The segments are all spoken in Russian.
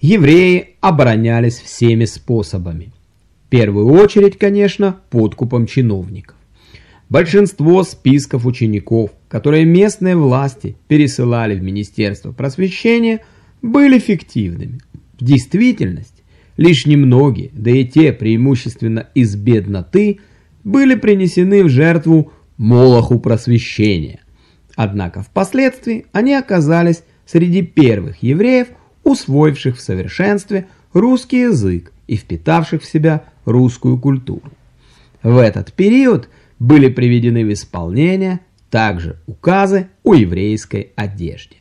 евреи оборонялись всеми способами. В первую очередь, конечно, подкупом чиновников. Большинство списков учеников, которые местные власти пересылали в Министерство просвещения, были фиктивными. В действительности, лишь немногие, да и те преимущественно из бедноты, были принесены в жертву Молоху просвещения. Однако впоследствии они оказались среди первых евреев, усвоивших в совершенстве русский язык и впитавших в себя русскую культуру. В этот период были приведены в исполнение также указы о еврейской одежде.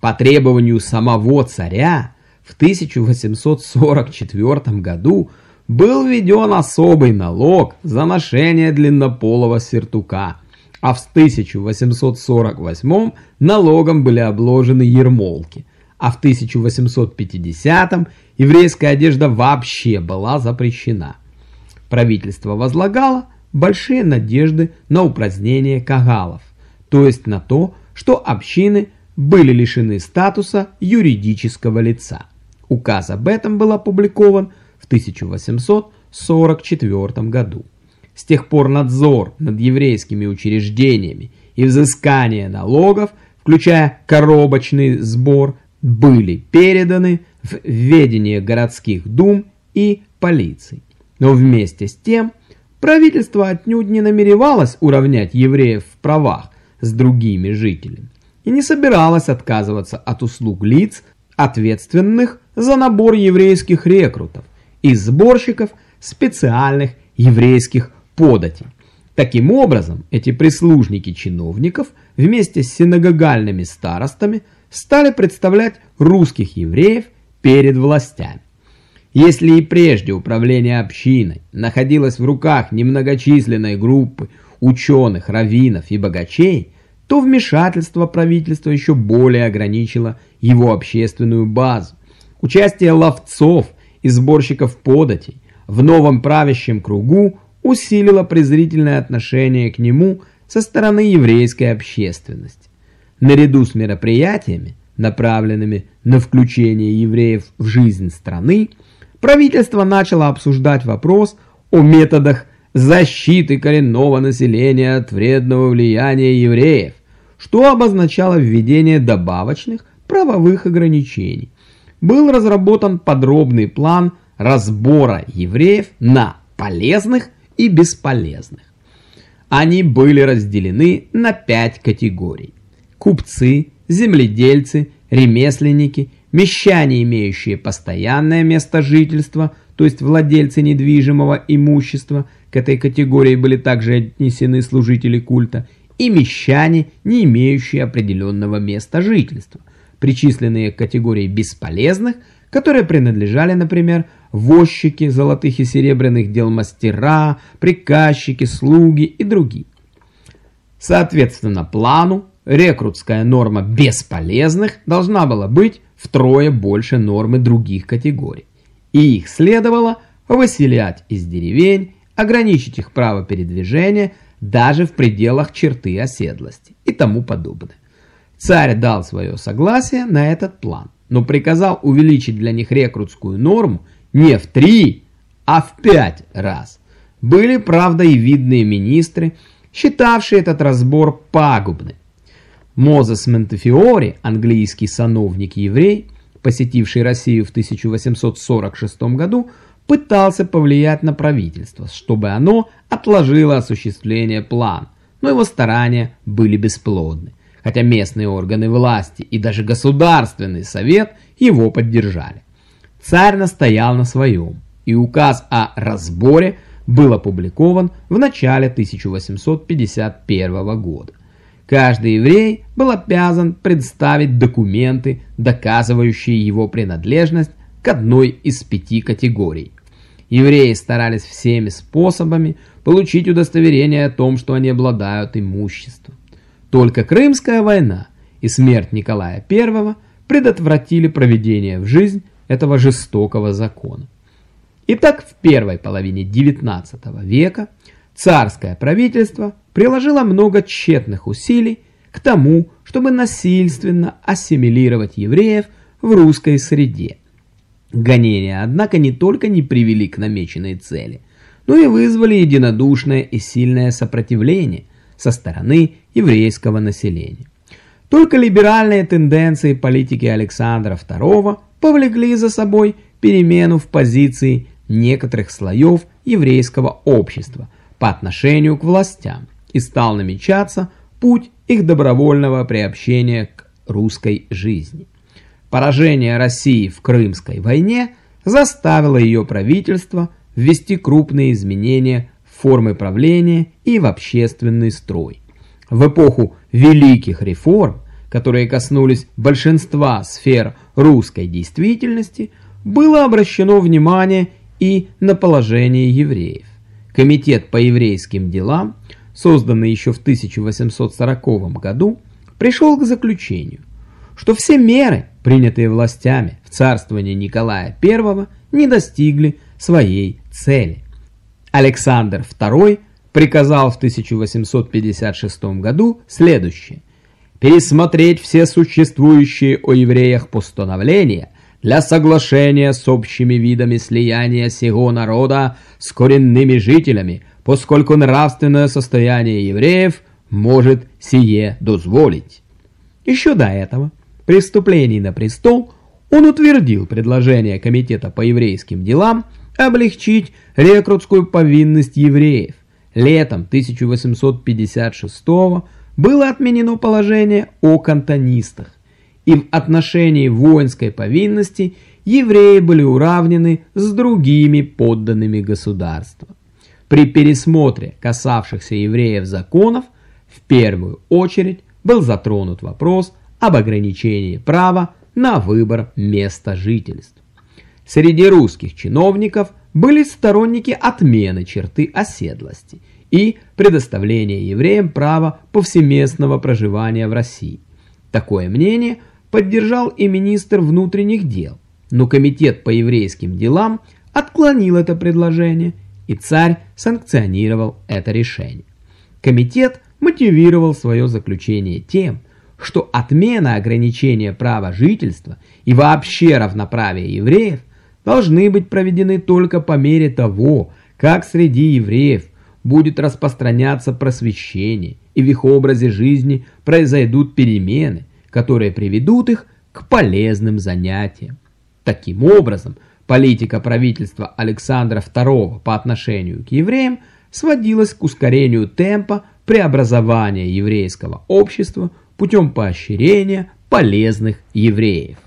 По требованию самого царя в 1844 году был введен особый налог за ношение длиннополого сертука, а в 1848 налогом были обложены ермолки, а в 1850 еврейская одежда вообще была запрещена. Правительство возлагало большие надежды на упразднение кагалов, то есть на то, что общины были лишены статуса юридического лица. Указ об этом был опубликован в 1844 году. С тех пор надзор над еврейскими учреждениями и взыскание налогов, включая коробочный сбор, были переданы в ведение городских дум и полиций. Но вместе с тем правительство отнюдь не намеревалось уравнять евреев в правах с другими жителями и не собиралось отказываться от услуг лиц, ответственных за набор еврейских рекрутов и сборщиков специальных еврейских податей. Таким образом, эти прислужники чиновников вместе с синагогальными старостами стали представлять русских евреев перед властями. Если и прежде управление общиной находилось в руках немногочисленной группы ученых, раввинов и богачей, то вмешательство правительства еще более ограничило его общественную базу. Участие ловцов и сборщиков податей в новом правящем кругу усилило презрительное отношение к нему со стороны еврейской общественности. Наряду с мероприятиями, направленными на включение евреев в жизнь страны, правительство начало обсуждать вопрос о методах защиты коренного населения от вредного влияния евреев, что обозначало введение добавочных правовых ограничений. Был разработан подробный план разбора евреев на полезных и бесполезных. Они были разделены на пять категорий купцы, земледельцы, ремесленники, мещане, имеющие постоянное место жительства, то есть владельцы недвижимого имущества, к этой категории были также отнесены служители культа, и мещане, не имеющие определенного места жительства, причисленные к категории бесполезных, которые принадлежали, например, возчики золотых и серебряных дел мастера, приказчики, слуги и другие. Соответственно, плану рекрутская норма бесполезных должна была быть втрое больше нормы других категорий. И их следовало выселять из деревень, ограничить их право передвижения даже в пределах черты оседлости и тому подобное. Царь дал свое согласие на этот план, но приказал увеличить для них рекрутскую норму не в три, а в пять раз. Были, правда, и видные министры, считавшие этот разбор пагубным. Мозес Монтефиори, английский сановник-еврей, посетивший Россию в 1846 году, пытался повлиять на правительство, чтобы оно отложило осуществление плана, но его старания были бесплодны, хотя местные органы власти и даже Государственный совет его поддержали. Царь настоял на своем, и указ о разборе был опубликован в начале 1851 года. Каждый еврей был обязан представить документы, доказывающие его принадлежность к одной из пяти категорий. Евреи старались всеми способами получить удостоверение о том, что они обладают имуществом. Только Крымская война и смерть Николая I предотвратили проведение в жизнь этого жестокого закона. Итак, в первой половине XIX века царское правительство приложило много тщетных усилий к тому, чтобы насильственно ассимилировать евреев в русской среде. Гонения, однако, не только не привели к намеченной цели, но и вызвали единодушное и сильное сопротивление со стороны еврейского населения. Только либеральные тенденции политики Александра II повлекли за собой перемену в позиции некоторых слоев еврейского общества по отношению к властям и стал намечаться путь их добровольного приобщения к русской жизни. Поражение России в Крымской войне заставило ее правительство ввести крупные изменения в формы правления и в общественный строй. В эпоху великих реформ, которые коснулись большинства сфер русской действительности, было обращено внимание и на положение евреев. Комитет по еврейским делам, созданный еще в 1840 году, пришел к заключению, что все меры, принятые властями в царствовании Николая I, не достигли своей цели. Александр II приказал в 1856 году следующее. Пересмотреть все существующие о евреях постановления для соглашения с общими видами слияния сего народа с коренными жителями, поскольку нравственное состояние евреев может сие дозволить. Еще до этого при на престол он утвердил предложение Комитета по еврейским делам облегчить рекрутскую повинность евреев. Летом 1856 было отменено положение о кантонистах, и в отношении воинской повинности евреи были уравнены с другими подданными государства. При пересмотре касавшихся евреев законов в первую очередь был затронут вопрос об ограничении права на выбор места жительства. Среди русских чиновников были сторонники отмены черты оседлости и предоставления евреям права повсеместного проживания в России. Такое мнение поддержал и министр внутренних дел, но комитет по еврейским делам отклонил это предложение, и царь санкционировал это решение. Комитет мотивировал свое заключение тем, что отмена ограничения права жительства и вообще равноправие евреев должны быть проведены только по мере того, как среди евреев будет распространяться просвещение и в их образе жизни произойдут перемены, которые приведут их к полезным занятиям. Таким образом, политика правительства Александра II по отношению к евреям сводилась к ускорению темпа преобразования еврейского общества путем поощрения полезных евреев.